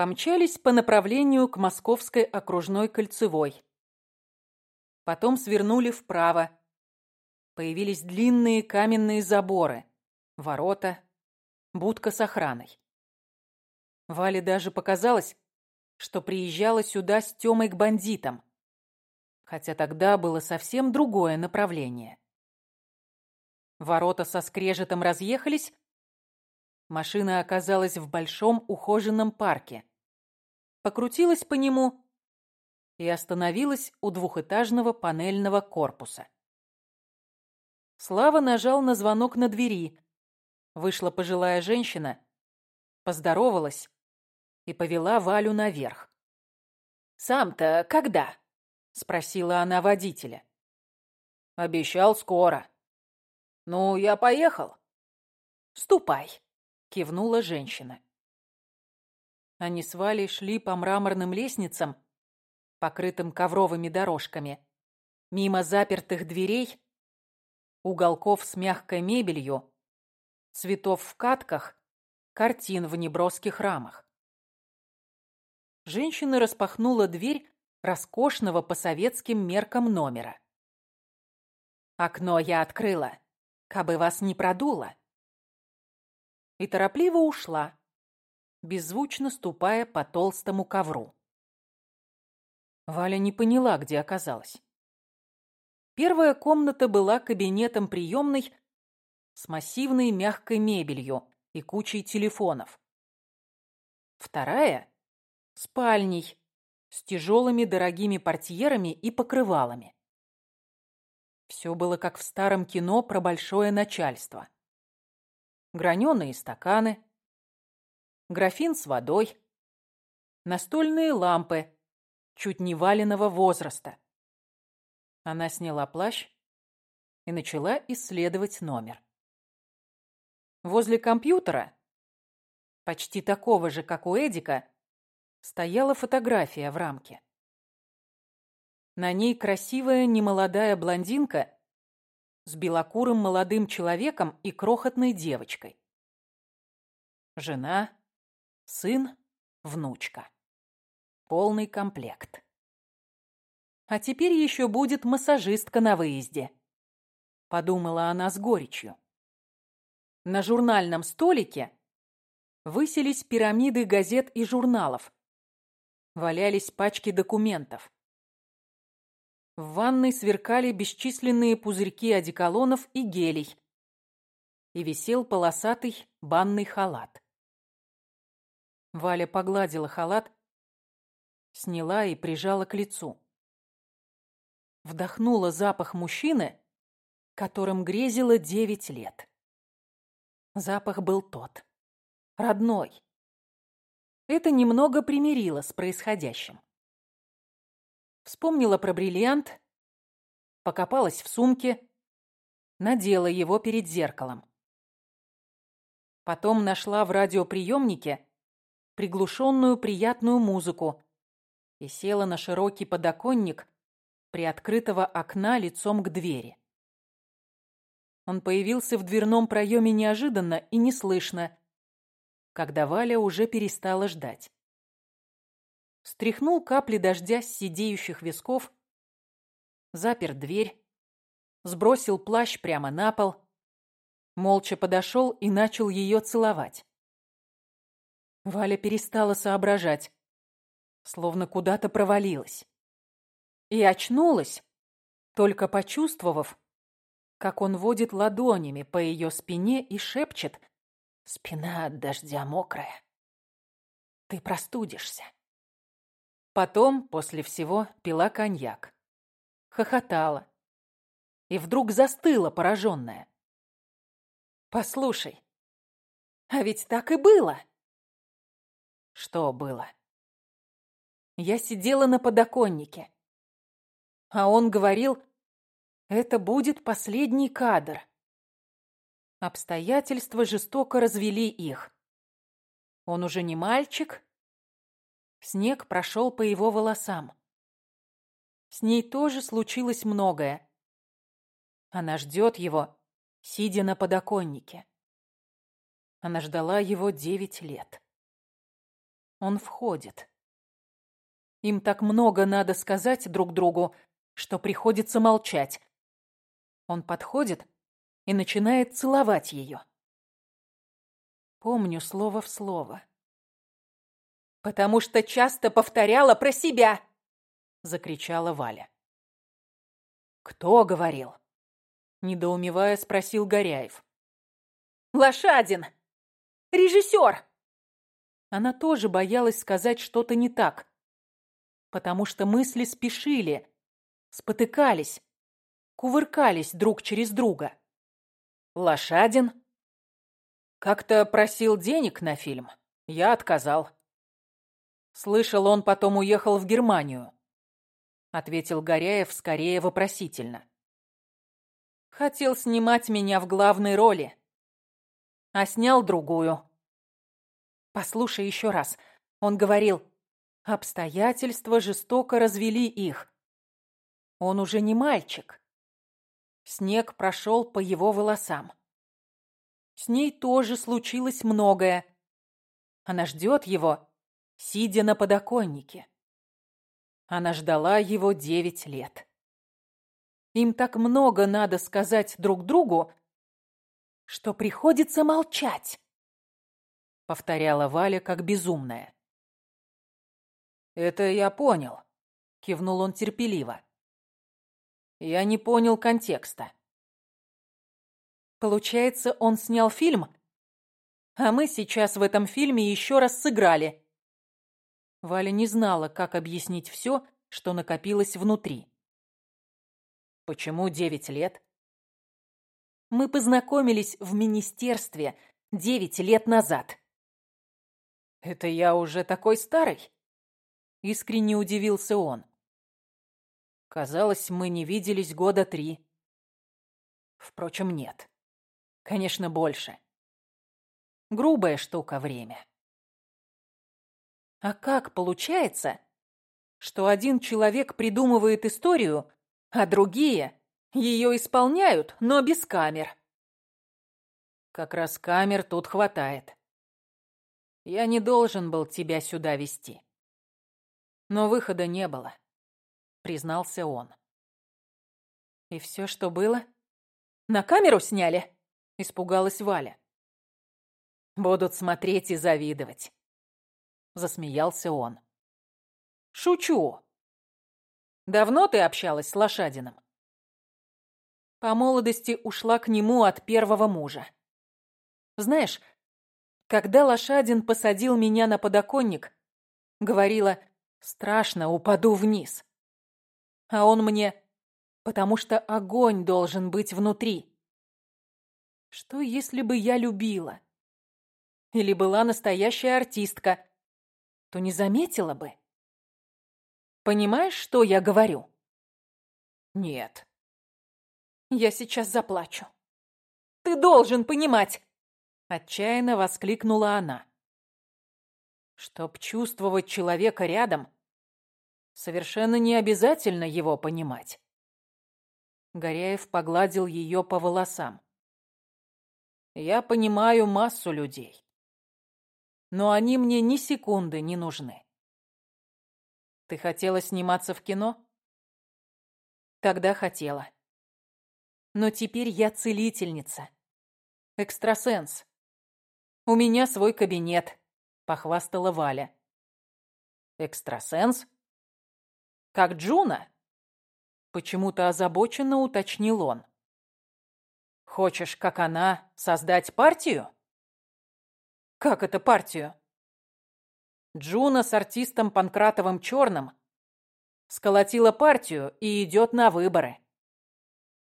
помчались по направлению к Московской окружной кольцевой. Потом свернули вправо. Появились длинные каменные заборы, ворота, будка с охраной. Вале даже показалось, что приезжала сюда с Тёмой к бандитам, хотя тогда было совсем другое направление. Ворота со скрежетом разъехались, машина оказалась в большом ухоженном парке, покрутилась по нему и остановилась у двухэтажного панельного корпуса. Слава нажал на звонок на двери. Вышла пожилая женщина, поздоровалась и повела Валю наверх. «Сам-то когда?» — спросила она водителя. «Обещал скоро». «Ну, я поехал». «Ступай», — кивнула женщина. Они с Валей шли по мраморным лестницам, покрытым ковровыми дорожками, мимо запертых дверей, уголков с мягкой мебелью, цветов в катках, картин в неброских рамах. Женщина распахнула дверь роскошного по советским меркам номера. «Окно я открыла, кабы вас не продуло». И торопливо ушла, беззвучно ступая по толстому ковру. Валя не поняла, где оказалась. Первая комната была кабинетом-приемной с массивной мягкой мебелью и кучей телефонов. Вторая — спальней с тяжелыми дорогими портьерами и покрывалами. Все было как в старом кино про большое начальство. Граненые стаканы, графин с водой, настольные лампы чуть не валенного возраста. Она сняла плащ и начала исследовать номер. Возле компьютера, почти такого же, как у Эдика, стояла фотография в рамке. На ней красивая немолодая блондинка с белокурым молодым человеком и крохотной девочкой. Жена, сын, внучка. Полный комплект. А теперь еще будет массажистка на выезде. Подумала она с горечью. На журнальном столике высились пирамиды газет и журналов. Валялись пачки документов. В ванной сверкали бесчисленные пузырьки одеколонов и гелей. И висел полосатый банный халат. Валя погладила халат, сняла и прижала к лицу. Вдохнула запах мужчины, которым грезило девять лет. Запах был тот, родной. Это немного примирило с происходящим. Вспомнила про бриллиант, покопалась в сумке, надела его перед зеркалом. Потом нашла в радиоприемнике приглушенную приятную музыку и села на широкий подоконник приоткрытого окна лицом к двери. Он появился в дверном проеме неожиданно и неслышно, когда Валя уже перестала ждать. Стряхнул капли дождя с сидеющих висков, запер дверь, сбросил плащ прямо на пол, молча подошел и начал ее целовать. Валя перестала соображать, словно куда-то провалилась. И очнулась, только почувствовав, как он водит ладонями по ее спине и шепчет «Спина от дождя мокрая. Ты простудишься». Потом, после всего, пила коньяк. Хохотала. И вдруг застыла, пораженная. «Послушай, а ведь так и было!» Что было? Я сидела на подоконнике. А он говорил, это будет последний кадр. Обстоятельства жестоко развели их. Он уже не мальчик. Снег прошел по его волосам. С ней тоже случилось многое. Она ждет его, сидя на подоконнике. Она ждала его девять лет. Он входит. Им так много надо сказать друг другу, что приходится молчать. Он подходит и начинает целовать ее. Помню слово в слово. «Потому что часто повторяла про себя!» — закричала Валя. «Кто говорил?» — недоумевая спросил Горяев. «Лошадин! Режиссер!» Она тоже боялась сказать что-то не так, потому что мысли спешили, спотыкались, кувыркались друг через друга. «Лошадин?» «Как-то просил денег на фильм. Я отказал». Слышал, он потом уехал в Германию. Ответил Горяев скорее вопросительно. Хотел снимать меня в главной роли, а снял другую. Послушай еще раз. Он говорил, обстоятельства жестоко развели их. Он уже не мальчик. Снег прошел по его волосам. С ней тоже случилось многое. Она ждет его, сидя на подоконнике. Она ждала его девять лет. Им так много надо сказать друг другу, что приходится молчать, повторяла Валя как безумная. Это я понял, кивнул он терпеливо. Я не понял контекста. Получается, он снял фильм, а мы сейчас в этом фильме еще раз сыграли. Валя не знала, как объяснить все, что накопилось внутри. Почему девять лет? Мы познакомились в министерстве девять лет назад. Это я уже такой старый? Искренне удивился он. Казалось, мы не виделись года три. Впрочем, нет. Конечно, больше. Грубая штука время. А как получается, что один человек придумывает историю, а другие ее исполняют, но без камер? Как раз камер тут хватает. Я не должен был тебя сюда вести. Но выхода не было, признался он. И все, что было? На камеру сняли? Испугалась Валя. Будут смотреть и завидовать. Засмеялся он. Шучу. Давно ты общалась с Лошадиным? По молодости ушла к нему от первого мужа. Знаешь, когда Лошадин посадил меня на подоконник, говорила, страшно, упаду вниз. А он мне, потому что огонь должен быть внутри. Что, если бы я любила? Или была настоящая артистка, то не заметила бы. Понимаешь, что я говорю? Нет. Я сейчас заплачу. Ты должен понимать! Отчаянно воскликнула она. Чтоб чувствовать человека рядом, совершенно не обязательно его понимать. Горяев погладил ее по волосам. Я понимаю массу людей но они мне ни секунды не нужны. Ты хотела сниматься в кино? Тогда хотела. Но теперь я целительница. Экстрасенс. У меня свой кабинет, похвастала Валя. Экстрасенс? Как Джуна? Почему-то озабоченно уточнил он. Хочешь, как она, создать партию? Как это партию? Джуна с артистом Панкратовым Черным сколотила партию и идет на выборы.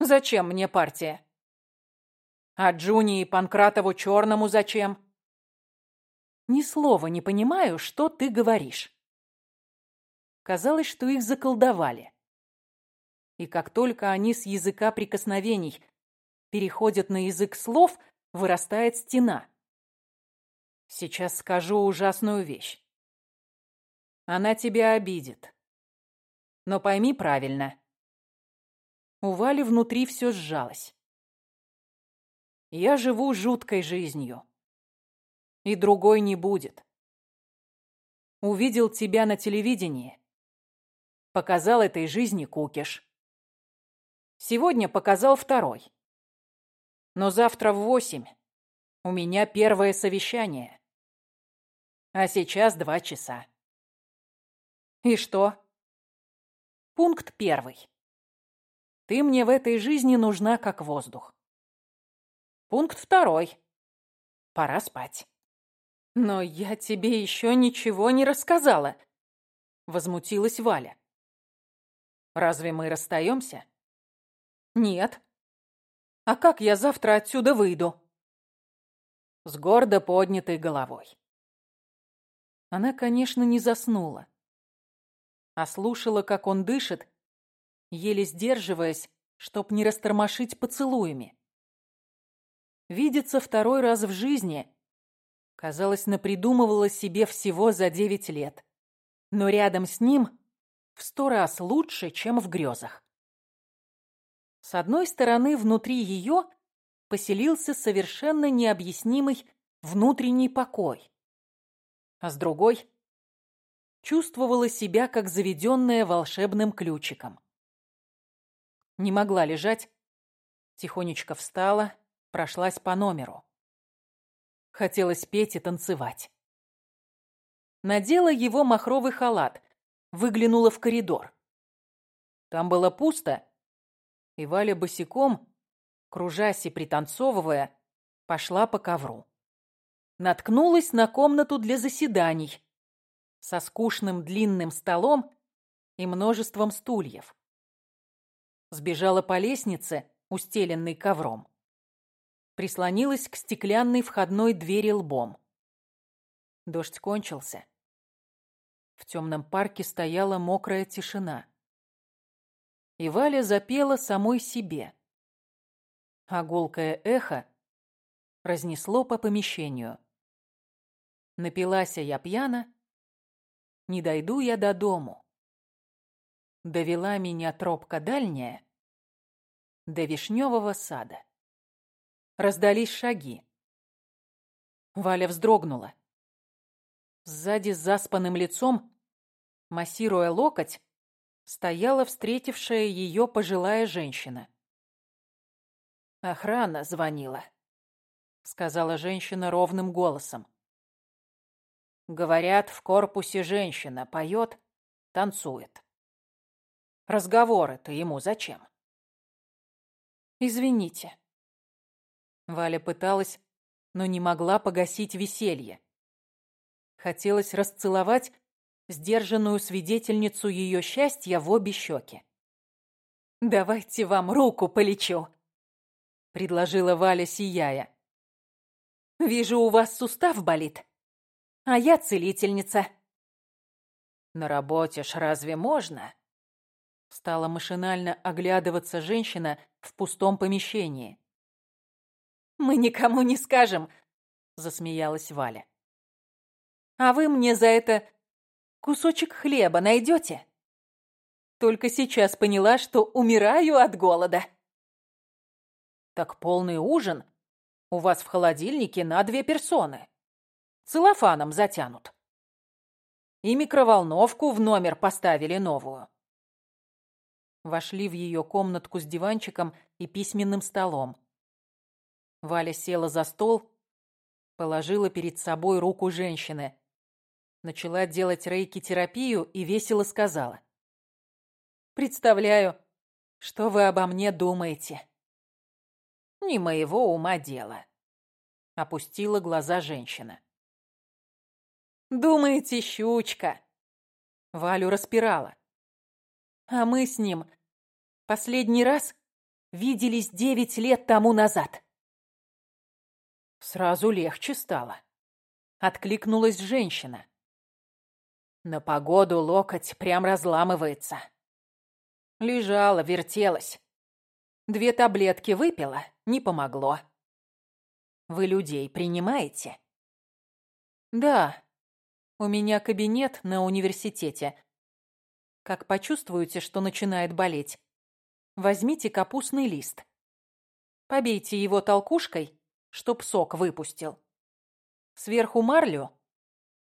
Зачем мне партия? А Джуни и Панкратову Черному зачем? Ни слова не понимаю, что ты говоришь. Казалось, что их заколдовали. И как только они с языка прикосновений переходят на язык слов, вырастает стена. Сейчас скажу ужасную вещь. Она тебя обидит. Но пойми правильно. У Вали внутри все сжалось. Я живу жуткой жизнью. И другой не будет. Увидел тебя на телевидении. Показал этой жизни кукиш. Сегодня показал второй. Но завтра в восемь у меня первое совещание. А сейчас два часа. И что? Пункт первый. Ты мне в этой жизни нужна как воздух. Пункт второй. Пора спать. Но я тебе еще ничего не рассказала, возмутилась Валя. Разве мы расстаемся? Нет. А как я завтра отсюда выйду? С гордо поднятой головой. Она, конечно, не заснула, а слушала, как он дышит, еле сдерживаясь, чтоб не растормошить поцелуями. Видеться второй раз в жизни Казалось, напридумывала себе всего за девять лет. Но рядом с ним в сто раз лучше, чем в грезах. С одной стороны, внутри ее поселился совершенно необъяснимый внутренний покой. А с другой чувствовала себя как заведенная волшебным ключиком. Не могла лежать, тихонечко встала, прошлась по номеру. Хотелось петь и танцевать. Надела его махровый халат, выглянула в коридор. Там было пусто, и Валя босиком, кружась и пританцовывая, пошла по ковру. Наткнулась на комнату для заседаний со скучным длинным столом и множеством стульев. Сбежала по лестнице, устеленной ковром прислонилась к стеклянной входной двери лбом. Дождь кончился. В темном парке стояла мокрая тишина. И Валя запела самой себе. Гулкое эхо разнесло по помещению. Напилася я пьяна, не дойду я до дому. Довела меня тропка дальняя до вишневого сада. Раздались шаги. Валя вздрогнула. Сзади с заспанным лицом, массируя локоть, стояла встретившая ее пожилая женщина. «Охрана звонила», — сказала женщина ровным голосом. «Говорят, в корпусе женщина поет, танцует. Разговоры-то ему зачем?» «Извините», Валя пыталась, но не могла погасить веселье. Хотелось расцеловать сдержанную свидетельницу ее счастья в обе щеки. «Давайте вам руку полечу», — предложила Валя, сияя. «Вижу, у вас сустав болит, а я целительница». «На работе ж разве можно?» Стала машинально оглядываться женщина в пустом помещении. «Мы никому не скажем», — засмеялась Валя. «А вы мне за это кусочек хлеба найдете?» Только сейчас поняла, что умираю от голода. «Так полный ужин у вас в холодильнике на две персоны. Целлофаном затянут. И микроволновку в номер поставили новую». Вошли в ее комнатку с диванчиком и письменным столом. Валя села за стол, положила перед собой руку женщины, начала делать рейки-терапию и весело сказала. «Представляю, что вы обо мне думаете». «Не моего ума дело», — опустила глаза женщина. «Думаете, щучка?» Валю распирала. «А мы с ним последний раз виделись девять лет тому назад». Сразу легче стало. Откликнулась женщина. На погоду локоть прям разламывается. Лежала, вертелась. Две таблетки выпила, не помогло. Вы людей принимаете? Да. У меня кабинет на университете. Как почувствуете, что начинает болеть, возьмите капустный лист. Побейте его толкушкой чтоб сок выпустил. Сверху марлю,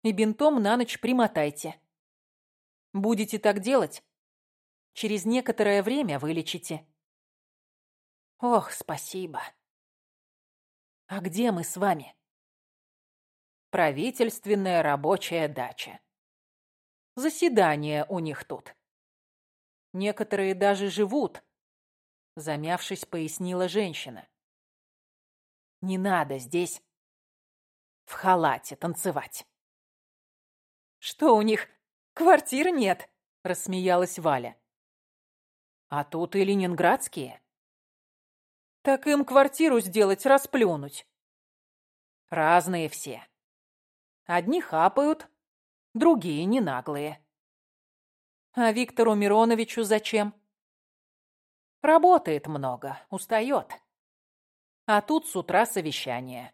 и бинтом на ночь примотайте. Будете так делать, через некоторое время вылечите. Ох, спасибо. А где мы с вами? Правительственная рабочая дача. Заседание у них тут. Некоторые даже живут, замявшись, пояснила женщина. Не надо здесь в халате танцевать. Что у них, квартир нет? Рассмеялась Валя. А тут и ленинградские. Так им квартиру сделать, расплюнуть. Разные все. Одни хапают, другие не наглые. А Виктору Мироновичу зачем? Работает много, устает. А тут с утра совещание.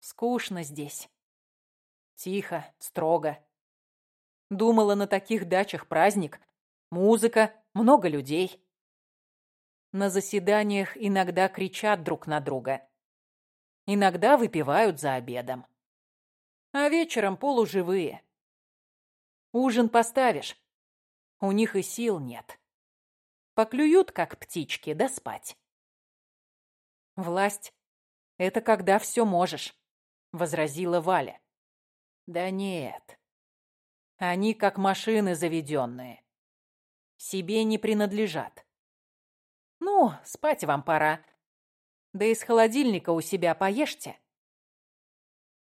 Скучно здесь. Тихо, строго. Думала, на таких дачах праздник. Музыка, много людей. На заседаниях иногда кричат друг на друга. Иногда выпивают за обедом. А вечером полуживые. Ужин поставишь. У них и сил нет. Поклюют, как птички, да спать. Власть — это когда все можешь, — возразила Валя. Да нет. Они как машины заведенные. Себе не принадлежат. Ну, спать вам пора. Да из холодильника у себя поешьте.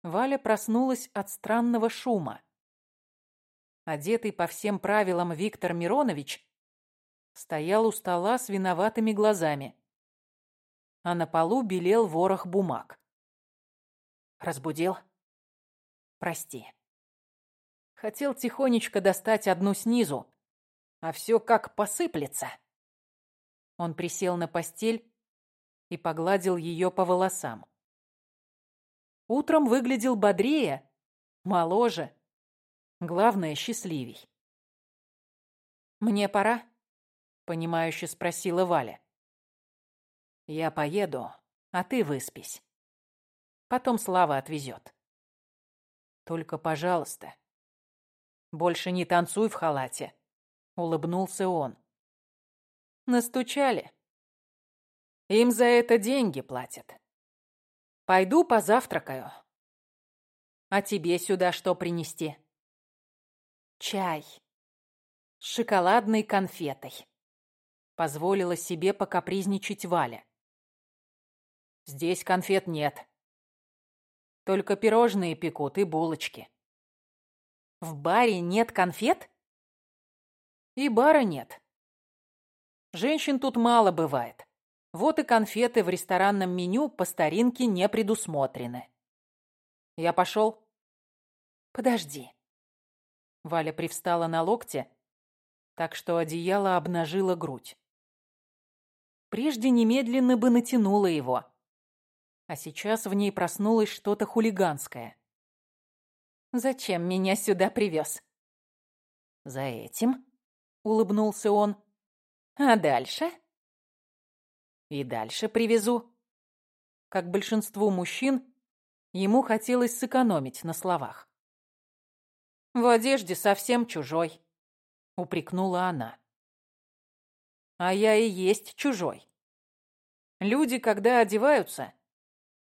Валя проснулась от странного шума. Одетый по всем правилам Виктор Миронович стоял у стола с виноватыми глазами, а на полу белел ворох бумаг. Разбудил? Прости. Хотел тихонечко достать одну снизу, а все как посыплется. Он присел на постель и погладил ее по волосам. Утром выглядел бодрее, моложе, Главное, счастливей. «Мне пора?» — понимающе спросила Валя. «Я поеду, а ты выспись. Потом Слава отвезет. Только, пожалуйста, больше не танцуй в халате», — улыбнулся он. «Настучали. Им за это деньги платят. Пойду позавтракаю. А тебе сюда что принести?» Чай. С шоколадной конфетой. Позволила себе покапризничать Валя. Здесь конфет нет. Только пирожные пекут и булочки. В баре нет конфет? И бара нет. Женщин тут мало бывает. Вот и конфеты в ресторанном меню по старинке не предусмотрены. Я пошел. Подожди. Валя привстала на локте, так что одеяло обнажило грудь. Прежде немедленно бы натянула его, а сейчас в ней проснулось что-то хулиганское. «Зачем меня сюда привез?» «За этим», — улыбнулся он. «А дальше?» «И дальше привезу». Как большинству мужчин, ему хотелось сэкономить на словах. В одежде совсем чужой, упрекнула она. А я и есть чужой. Люди, когда одеваются,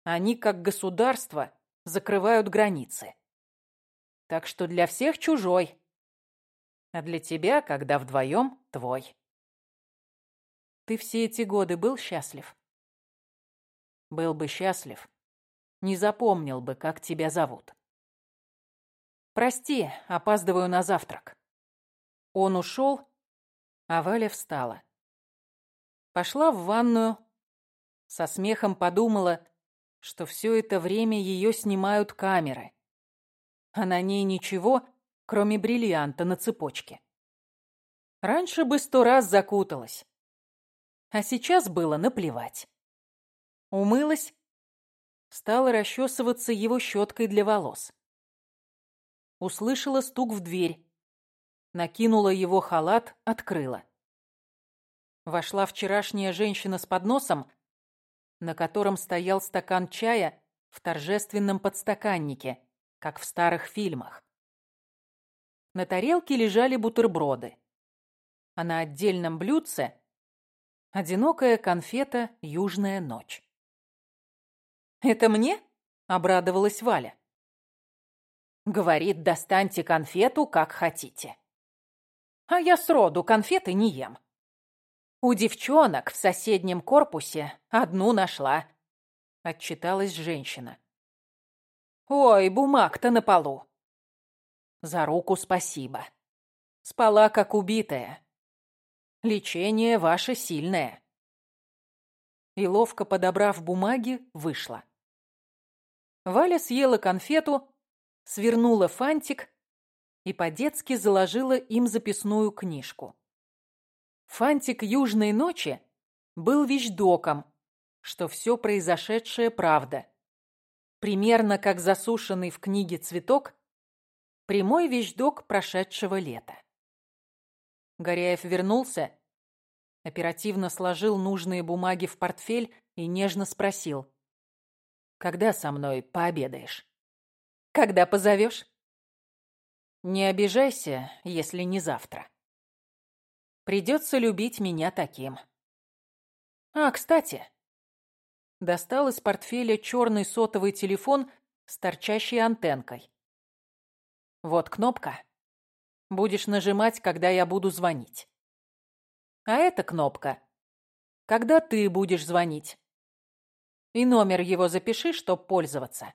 они, как государство, закрывают границы. Так что для всех чужой, а для тебя, когда вдвоем, твой. Ты все эти годы был счастлив? Был бы счастлив, не запомнил бы, как тебя зовут. «Прости, опаздываю на завтрак». Он ушел, а Валя встала. Пошла в ванную, со смехом подумала, что все это время ее снимают камеры, а на ней ничего, кроме бриллианта на цепочке. Раньше бы сто раз закуталась, а сейчас было наплевать. Умылась, стала расчесываться его щеткой для волос услышала стук в дверь. Накинула его халат, открыла. Вошла вчерашняя женщина с подносом, на котором стоял стакан чая в торжественном подстаканнике, как в старых фильмах. На тарелке лежали бутерброды, а на отдельном блюдце одинокая конфета «Южная ночь». «Это мне?» — обрадовалась Валя. Говорит, достаньте конфету, как хотите. А я сроду конфеты не ем. У девчонок в соседнем корпусе одну нашла. Отчиталась женщина. Ой, бумаг-то на полу. За руку спасибо. Спала, как убитая. Лечение ваше сильное. И ловко подобрав бумаги, вышла. Валя съела конфету, свернула фантик и по-детски заложила им записную книжку. Фантик «Южной ночи» был вещдоком, что все произошедшее правда. Примерно как засушенный в книге цветок, прямой вещдок прошедшего лета. Горяев вернулся, оперативно сложил нужные бумаги в портфель и нежно спросил. «Когда со мной пообедаешь?» Когда позовешь? Не обижайся, если не завтра. Придется любить меня таким. А, кстати, достал из портфеля черный сотовый телефон с торчащей антенкой. Вот кнопка. Будешь нажимать, когда я буду звонить. А эта кнопка, когда ты будешь звонить. И номер его запиши, чтоб пользоваться.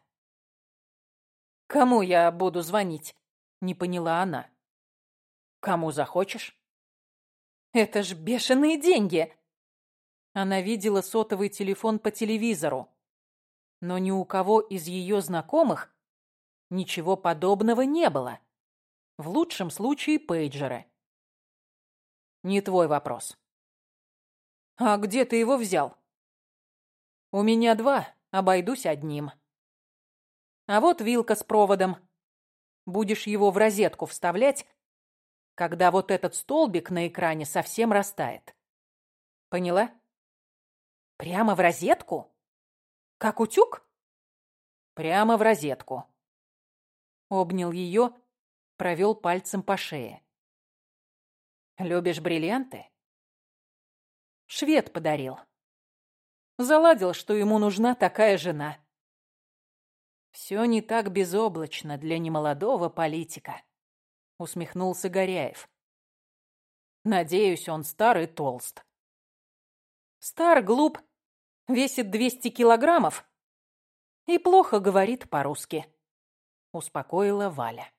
«Кому я буду звонить?» — не поняла она. «Кому захочешь?» «Это ж бешеные деньги!» Она видела сотовый телефон по телевизору, но ни у кого из ее знакомых ничего подобного не было. В лучшем случае пейджеры. Не твой вопрос. А где ты его взял? У меня два, обойдусь одним. А вот вилка с проводом. Будешь его в розетку вставлять, когда вот этот столбик на экране совсем растает. Поняла? Прямо в розетку? Как утюг? Прямо в розетку. Обнял ее, провел пальцем по шее. Любишь бриллианты? Швед подарил. Заладил, что ему нужна такая жена. «Все не так безоблачно для немолодого политика», — усмехнулся Горяев. «Надеюсь, он старый толст». «Стар, глуп, весит 200 килограммов и плохо говорит по-русски», — успокоила Валя.